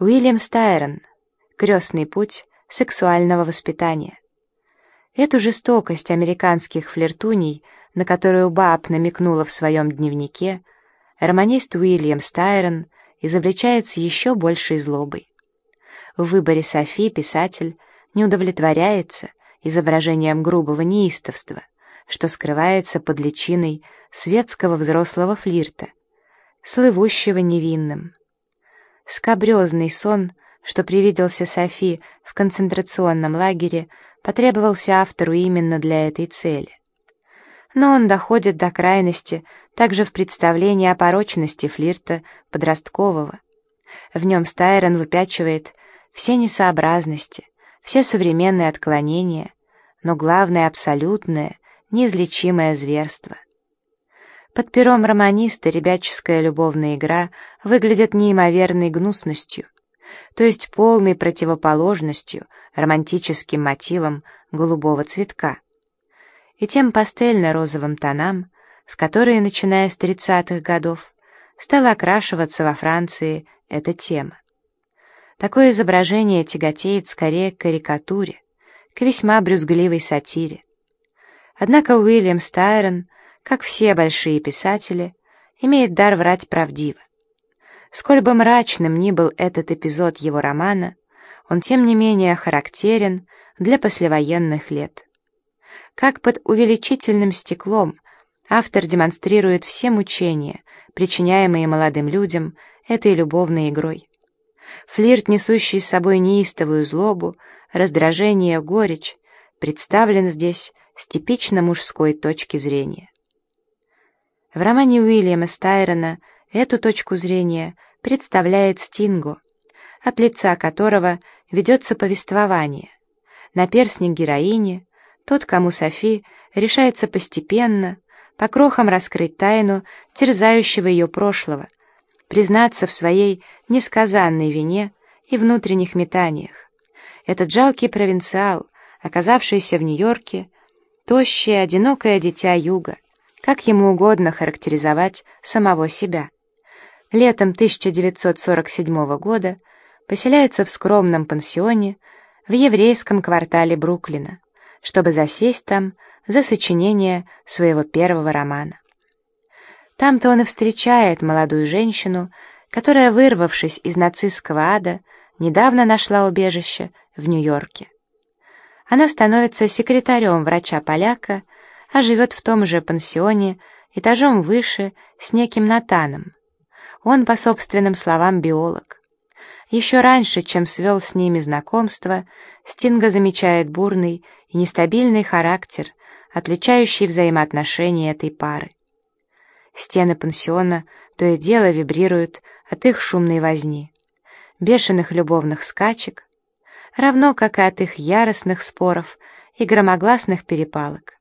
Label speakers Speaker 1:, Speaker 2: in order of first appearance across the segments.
Speaker 1: Уильям Стайрон. Крестный путь сексуального воспитания. Эту жестокость американских флиртуней, на которую Баб намекнула в своем дневнике, романист Уильям Стайрон изобличает с еще большей злобой. В выборе Софи писатель не удовлетворяется изображением грубого неистовства, что скрывается под личиной светского взрослого флирта, слывущего невинным. Скабрезный сон, что привиделся Софи в концентрационном лагере, потребовался автору именно для этой цели. Но он доходит до крайности также в представлении о порочности флирта подросткового. В нем Стайрон выпячивает все несообразности, все современные отклонения, но главное — абсолютное, неизлечимое зверство. Под пером романиста ребяческая любовная игра выглядит неимоверной гнусностью, то есть полной противоположностью романтическим мотивам голубого цветка и тем пастельно-розовым тонам, в которые, начиная с 30-х годов, стала окрашиваться во Франции эта тема. Такое изображение тяготеет скорее к карикатуре, к весьма брюзгливой сатире. Однако Уильям Стайрон как все большие писатели, имеет дар врать правдиво. Сколь бы мрачным ни был этот эпизод его романа, он тем не менее характерен для послевоенных лет. Как под увеличительным стеклом автор демонстрирует все мучения, причиняемые молодым людям этой любовной игрой. Флирт, несущий с собой неистовую злобу, раздражение, горечь, представлен здесь с типично мужской точки зрения. В романе Уильяма Стайрона эту точку зрения представляет Стинго, от лица которого ведется повествование. Наперсник героини, тот, кому Софи решается постепенно, по крохам раскрыть тайну терзающего ее прошлого, признаться в своей несказанной вине и внутренних метаниях. Этот жалкий провинциал, оказавшийся в Нью-Йорке, тощее, одинокое дитя юга, как ему угодно характеризовать самого себя. Летом 1947 года поселяется в скромном пансионе в еврейском квартале Бруклина, чтобы засесть там за сочинение своего первого романа. Там-то он и встречает молодую женщину, которая, вырвавшись из нацистского ада, недавно нашла убежище в Нью-Йорке. Она становится секретарем врача-поляка а живет в том же пансионе, этажом выше, с неким Натаном. Он, по собственным словам, биолог. Еще раньше, чем свел с ними знакомство, Стинга замечает бурный и нестабильный характер, отличающий взаимоотношения этой пары. Стены пансиона то и дело вибрируют от их шумной возни, бешеных любовных скачек, равно как и от их яростных споров и громогласных перепалок.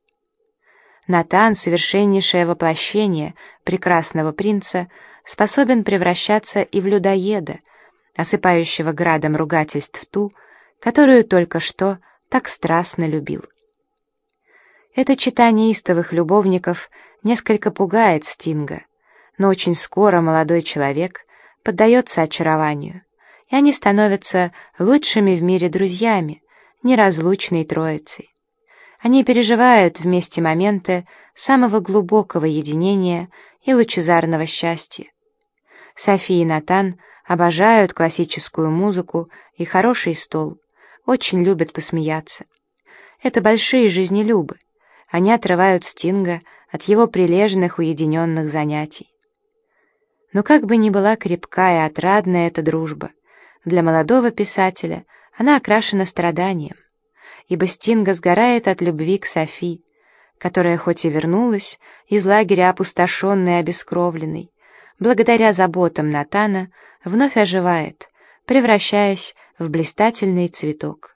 Speaker 1: Натан, совершеннейшее воплощение прекрасного принца, способен превращаться и в людоеда, осыпающего градом ругательств ту, которую только что так страстно любил. Это читание истовых любовников несколько пугает Стинга, но очень скоро молодой человек поддается очарованию, и они становятся лучшими в мире друзьями, неразлучной троицей. Они переживают вместе моменты самого глубокого единения и лучезарного счастья. София и Натан обожают классическую музыку и хороший стол, очень любят посмеяться. Это большие жизнелюбы. Они отрывают Стинга от его прилежных уединенных занятий. Но как бы ни была крепка и отрадная эта дружба, для молодого писателя она окрашена страданием ибо Стинга сгорает от любви к Софи, которая хоть и вернулась из лагеря опустошенной и обескровленной, благодаря заботам Натана вновь оживает, превращаясь в блистательный цветок.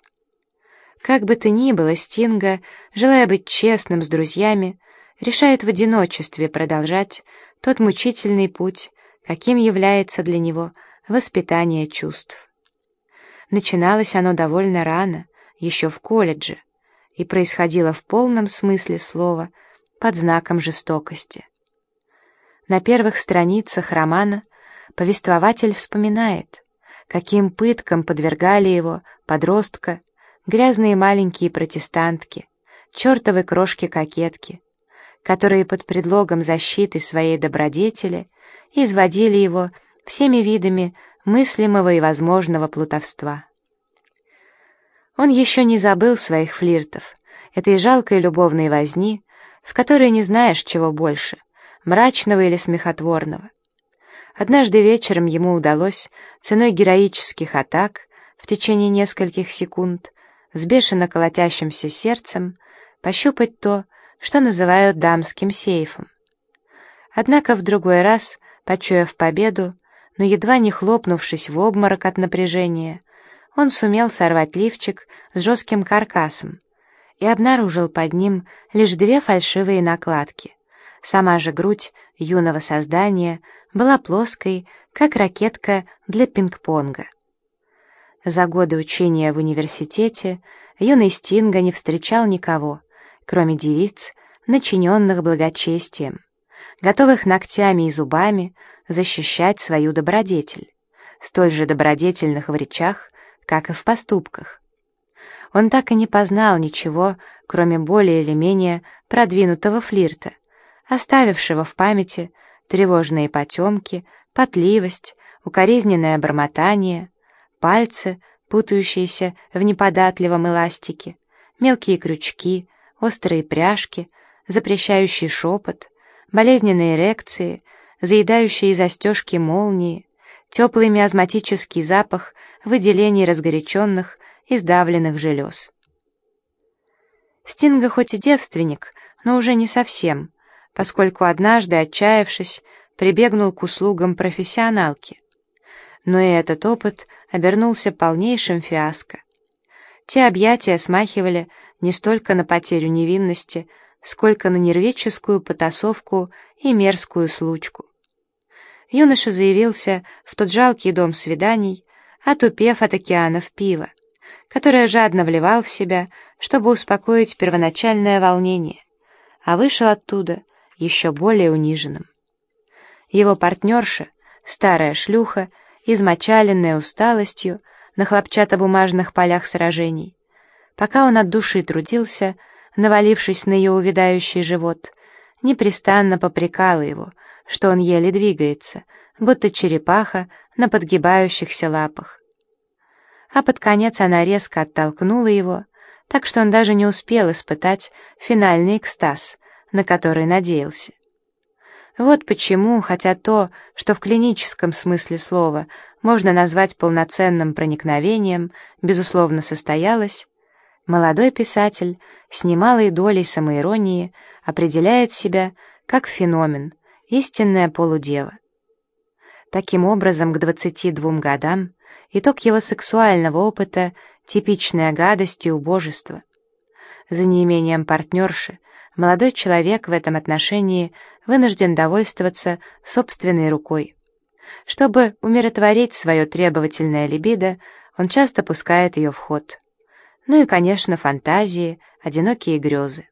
Speaker 1: Как бы то ни было, Стинга, желая быть честным с друзьями, решает в одиночестве продолжать тот мучительный путь, каким является для него воспитание чувств. Начиналось оно довольно рано, еще в колледже и происходило в полном смысле слова под знаком жестокости. На первых страницах романа повествователь вспоминает, каким пыткам подвергали его, подростка, грязные маленькие протестантки, чертовы крошки-кокетки, которые под предлогом защиты своей добродетели изводили его всеми видами мыслимого и возможного плутовства. Он еще не забыл своих флиртов, этой жалкой любовной возни, в которой не знаешь, чего больше — мрачного или смехотворного. Однажды вечером ему удалось, ценой героических атак, в течение нескольких секунд, с бешено колотящимся сердцем, пощупать то, что называют дамским сейфом. Однако в другой раз, почуяв победу, но едва не хлопнувшись в обморок от напряжения, он сумел сорвать лифчик с жестким каркасом и обнаружил под ним лишь две фальшивые накладки. Сама же грудь юного создания была плоской, как ракетка для пинг-понга. За годы учения в университете юный Стинга не встречал никого, кроме девиц, начиненных благочестием, готовых ногтями и зубами защищать свою добродетель, столь же добродетельных в речах, как и в поступках. Он так и не познал ничего, кроме более или менее продвинутого флирта, оставившего в памяти тревожные потемки, потливость, укоризненное бормотание, пальцы, путающиеся в неподатливом эластике, мелкие крючки, острые пряжки, запрещающий шепот, болезненные эрекции, заедающие застежки молнии, теплый миазматический запах выделений разгоряченных и сдавленных желез. Стинга хоть и девственник, но уже не совсем, поскольку однажды, отчаявшись, прибегнул к услугам профессионалки. Но и этот опыт обернулся полнейшим фиаско. Те объятия смахивали не столько на потерю невинности, сколько на нервическую потасовку и мерзкую случку. Юноша заявился в тот жалкий дом свиданий, отупев от океанов пива, которое жадно вливал в себя, чтобы успокоить первоначальное волнение, а вышел оттуда еще более униженным. Его партнерша, старая шлюха, измочаленная усталостью на хлопчатобумажных полях сражений, пока он от души трудился, навалившись на ее увядающий живот, непрестанно попрекала его, что он еле двигается, будто черепаха на подгибающихся лапах. А под конец она резко оттолкнула его, так что он даже не успел испытать финальный экстаз, на который надеялся. Вот почему, хотя то, что в клиническом смысле слова можно назвать полноценным проникновением, безусловно состоялось, молодой писатель с немалой долей самоиронии определяет себя как феномен, истинная полудева. Таким образом, к 22 годам итог его сексуального опыта — типичная гадость и убожество. За неимением партнерши молодой человек в этом отношении вынужден довольствоваться собственной рукой. Чтобы умиротворить свое требовательное либидо, он часто пускает ее в ход. Ну и, конечно, фантазии, одинокие грезы.